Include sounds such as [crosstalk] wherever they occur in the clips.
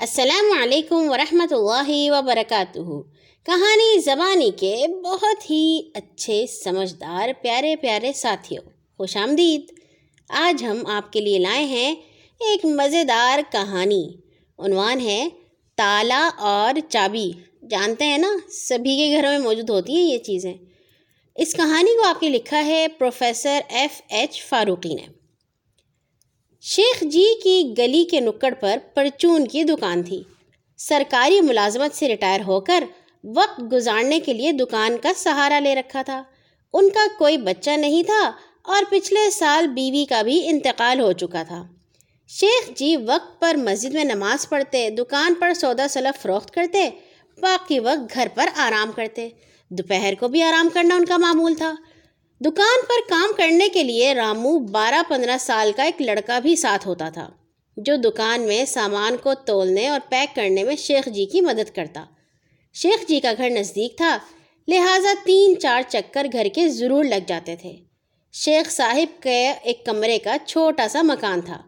السلام علیکم ورحمۃ اللہ وبرکاتہ۔ کہانی زبانی کے بہت ہی اچھے، سمجھدار، پیارے پیارے ساتھیوں، خوش آمدید۔ آج ہم آپ کے لیے لائے ہیں ایک مزیدار کہانی۔ عنوان ہے، تالا اور چابی۔ جانتے ہیں نا، سبھی کے گھروں میں موجود ہوتی ہیں یہ چیزیں۔ اس کہانی کو آپ کے لکھا ہے پروفیسر ایف ایچ فاروقی نے۔ شیخ جی کی گلی کے نکڑ پر پرچون کی دکان تھی۔ سرکاری ملازمت سے ریٹائر ہو کر وقت گزارنے کے لیے دکان کا سہارا لے رکھا تھا۔ ان کا کوئی بچہ نہیں تھا اور پچھلے سال بیوی کا بھی انتقال ہو چکا تھا۔ شیخ جی وقت پر مسجد میں نماز پڑھتے، دکان پر سودا سلف فروخت کرتے، باقی وقت گھر پر آرام کرتے۔ دوپہر کو بھی آرام کرنا ان کا معمول تھا۔ دکان پر کام کرنے کے لیے رامو بارہ پندرہ سال کا ایک لڑکا بھی ساتھ ہوتا تھا، جو دکان میں سامان کو تولنے اور پیک کرنے میں شیخ جی کی مدد کرتا۔ شیخ جی کا گھر نزدیک تھا، لہٰذا تین چار چکر گھر کے ضرور لگ جاتے تھے۔ شیخ صاحب کے ایک کمرے کا چھوٹا سا مکان تھا۔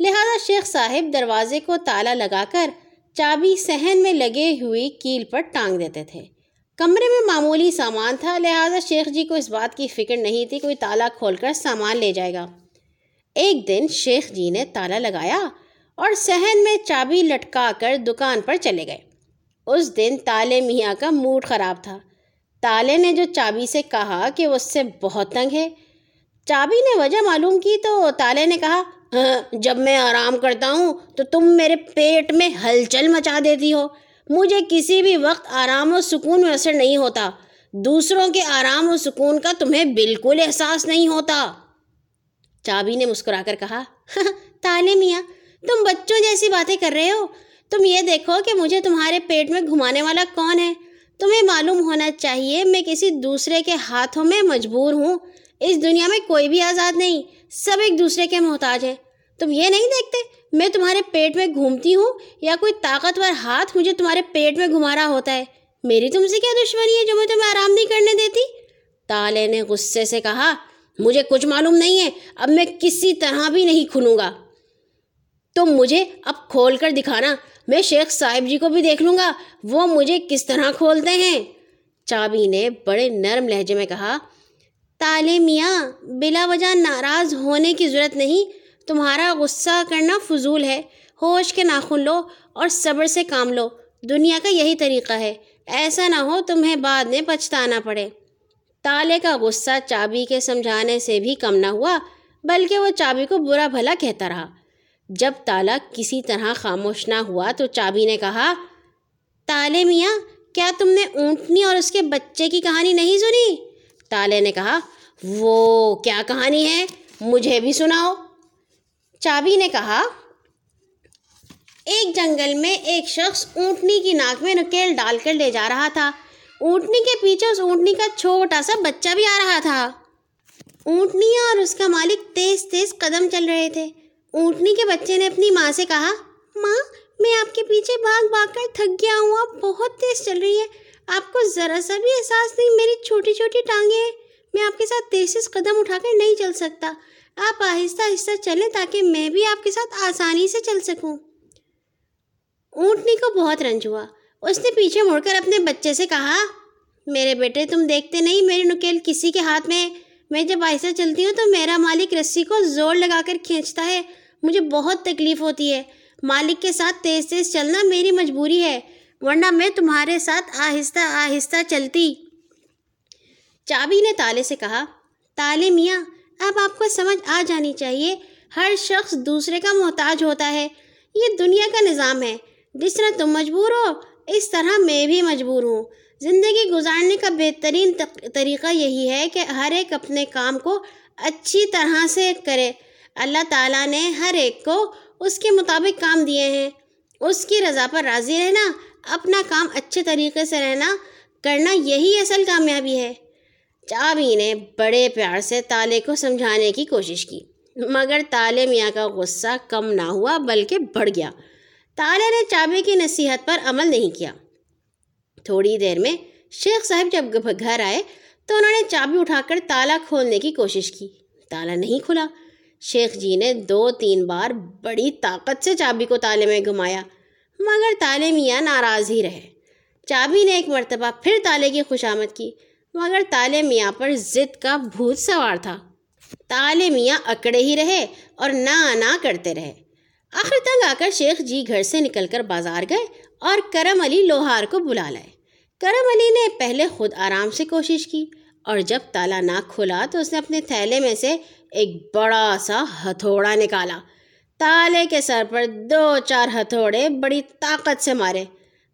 لہٰذا شیخ صاحب دروازے کو تالا لگا کر چابی صحن میں لگے ہوئی کیل پر ٹانگ دیتے تھے۔ کمرے میں معمولی سامان تھا، لہٰذا شیخ جی کو اس بات کی فکر نہیں تھی کوئی تالا کھول کر سامان لے جائے گا۔ ایک دن شیخ جی نے تالا لگایا اور صحن میں چابی لٹکا کر دکان پر چلے گئے۔ اس دن تالے میاں کا موڈ خراب تھا۔ تالے نے جو چابی سے کہا کہ وہ اس سے بہت تنگ ہے، چابی نے وجہ معلوم کی تو تالے نے کہا ہاں، جب میں آرام کرتا ہوں تو تم میرے پیٹ میں ہلچل مچا دیتی ہو۔ مجھے کسی بھی وقت آرام و سکون میں اثر نہیں ہوتا۔ دوسروں کے آرام و سکون کا تمہیں بالکل احساس نہیں ہوتا۔ چابی نے مسکرا کر کہا، [laughs] تالے میاں، تم بچوں جیسی باتیں کر رہے ہو۔ تم یہ دیکھو کہ مجھے تمہارے پیٹ میں گھمانے والا کون ہے۔ تمہیں معلوم ہونا چاہیے، میں کسی دوسرے کے ہاتھوں میں مجبور ہوں۔ اس دنیا میں کوئی بھی آزاد نہیں، سب ایک دوسرے کے محتاج ہیں۔ تم یہ نہیں دیکھتے میں تمہارے پیٹ میں گھومتی ہوں یا کوئی طاقتور ہاتھ مجھے تمہارے پیٹ میں گھما رہا ہوتا ہے؟ میری تم سے کیا دشمنی ہے جو میں تمہیں آرام نہیں کرنے دیتی؟ تالے نے غصے سے کہا، مجھے کچھ معلوم نہیں ہے، اب میں کسی طرح بھی نہیں کھنوں گا۔ تم مجھے اب کھول کر دکھانا، میں شیخ صاحب جی کو بھی دیکھ لوں گا، وہ مجھے کس طرح کھولتے ہیں؟ چابی نے بڑے نرم لہجے میں کہا، تالے میاں، بلا وجہ ناراض ہونے کی ضرورت نہیں تمہارا غصہ کرنا فضول ہے۔ ہوش کے ناخن لو اور صبر سے کام لو۔ دنیا کا یہی طریقہ ہے۔ ایسا نہ ہو تمہیں بعد میں پچھتانا پڑے۔ تالے کا غصہ چابی کے سمجھانے سے بھی کم نہ ہوا، بلکہ وہ چابی کو برا بھلا کہتا رہا۔ جب تالا کسی طرح خاموش نہ ہوا تو چابی نے کہا، تالے میاں، کیا تم نے اونٹنی اور اس کے بچے کی کہانی نہیں سنی؟ تالے نے کہا، وہ کیا کہانی ہے؟ مجھے بھی سناؤ۔ چابی نے کہا، ایک جنگل میں ایک شخص اونٹنی کی ناک میں نکیل ڈال کر لے جا رہا تھا۔ اونٹنی کے پیچھے اس اونٹنی کا چھوٹا سا بچہ بھی آ رہا تھا۔ اونٹنی اور اس کا مالک تیز تیز قدم چل رہے تھے۔ اونٹنی کے بچے نے اپنی ماں سے کہا، ماں، میں آپ کے پیچھے بھاگ بھاگ کر تھک گیا ہوں۔ آپ بہت تیز چل رہی ہے آپ کو ذرا سا بھی احساس نہیں، میری چھوٹی چھوٹی ٹانگیں ہیں۔ میں آپ کے ساتھ تیز تیز قدم اٹھا کر نہیں چل سکتا۔ آپ آہستہ آہستہ چلیں تاکہ میں بھی آپ کے ساتھ آسانی سے چل سکوں۔ اونٹنی کو بہت رنج ہوا۔ اس نے پیچھے مڑ کر اپنے بچے سے کہا، میرے بیٹے، تم دیکھتے نہیں، میری نکیل کسی کے ہاتھ میں میں جب آہستہ چلتی ہوں تو میرا مالک رسی کو زور لگا کر کھینچتا ہے۔ مجھے بہت تکلیف ہوتی ہے۔ مالک کے ساتھ تیز تیز چلنا میری مجبوری ہے، ورنہ میں تمہارے ساتھ آہستہ آہستہ چلتی۔ چابی نے تالے سے کہا، تالے میاں اب آپ کو سمجھ آ جانی چاہیے، ہر شخص دوسرے کا محتاج ہوتا ہے۔ یہ دنیا کا نظام ہے۔ جس طرح تم مجبور ہو، اس طرح میں بھی مجبور ہوں۔ زندگی گزارنے کا بہترین طریقہ یہی ہے کہ ہر ایک اپنے کام کو اچھی طرح سے کرے۔ اللہ تعالیٰ نے ہر ایک کو اس کے مطابق کام دیے ہیں۔ اس کی رضا پر راضی رہنا، اپنا کام اچھے طریقے سے رہنا کرنا یہی اصل کامیابی ہے۔ چابی نے بڑے پیار سے تالے کو سمجھانے کی کوشش کی۔ مگر تالے میاں کا غصہ کم نہ ہوا بلکہ بڑھ گیا۔ تالے نے چابی کی نصیحت پر عمل نہیں کیا۔ تھوڑی دیر میں شیخ صاحب جب گھر آئے تو انہوں نے چابی اٹھا کر تالا کھولنے کی کوشش کی۔ تالا نہیں کھلا۔ شیخ جی نے دو تین بار بڑی طاقت سے چابی کو تالے میں گھمایا۔ مگر تالے میاں ناراض ہی رہے۔ چابی نے ایک مرتبہ پھر تالے کی خوشامد کی۔ مگر تالے میاں پر ضد کا بھوت سوار تھا، تالے میاں اکڑے ہی رہے اور نہ نہ کرتے رہے۔ آخر تنگ آ کر شیخ جی گھر سے نکل کر بازار گئے اور کرم علی لوہار کو بلا لائے۔ کرم علی نے پہلے خود آرام سے کوشش کی اور جب تالا نہ کھلا تو اس نے اپنے تھیلے میں سے ایک بڑا سا ہتھوڑا نکالا۔ تالے کے سر پر دو چار ہتھوڑے بڑی طاقت سے مارے۔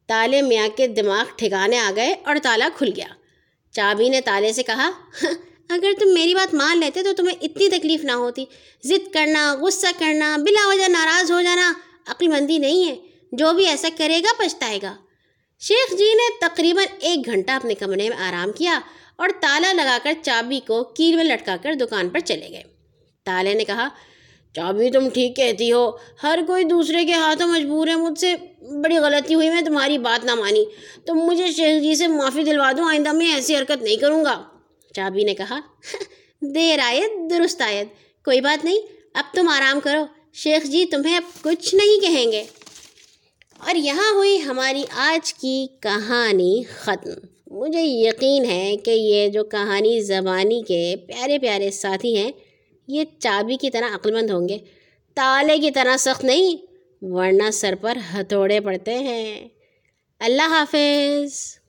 تالے میاں کے دماغ ٹھکانے آ گئے اور تالا کھل گیا۔ چابی نے تالے سے کہا، اگر تم میری بات مان لیتے تو تمہیں اتنی تکلیف نہ ہوتی۔ ضد کرنا، غصہ کرنا، بلا وجہ ناراض ہو جانا عقل مندی نہیں ہے۔ جو بھی ایسا کرے گا، پچھتائے گا۔ شیخ جی نے تقریباً ایک گھنٹہ اپنے کمرے میں آرام کیا اور تالا لگا کر چابی کو کیل میں لٹکا کر دکان پر چلے گئے۔ تالے نے کہا، چابی تم ٹھیک کہتی ہو۔ ہر کوئی دوسرے کے ہاتھوں مجبور ہے، مجھ سے بڑی غلطی ہوئی، میں تمہاری بات نہ مانی۔ تم مجھے شیخ جی سے معافی دلوا دوں آئندہ میں ایسی حرکت نہیں کروں گا۔ چابی نے کہا، [laughs] دیر آیت، درست آیت۔ کوئی بات نہیں، اب تم آرام کرو۔ شیخ جی تمہیں اب کچھ نہیں کہیں گے۔ اور یہاں ہوئی ہماری آج کی کہانی ختم۔ مجھے یقین ہے کہ یہ جو کہانی زبانی کے پیارے پیارے ساتھی ہیں، یہ چابی کی طرح عقلمند ہوں گے۔ تالے کی طرح سخت نہیں ورنہ سر پر ہتھوڑے پڑتے ہیں۔ اللہ حافظ۔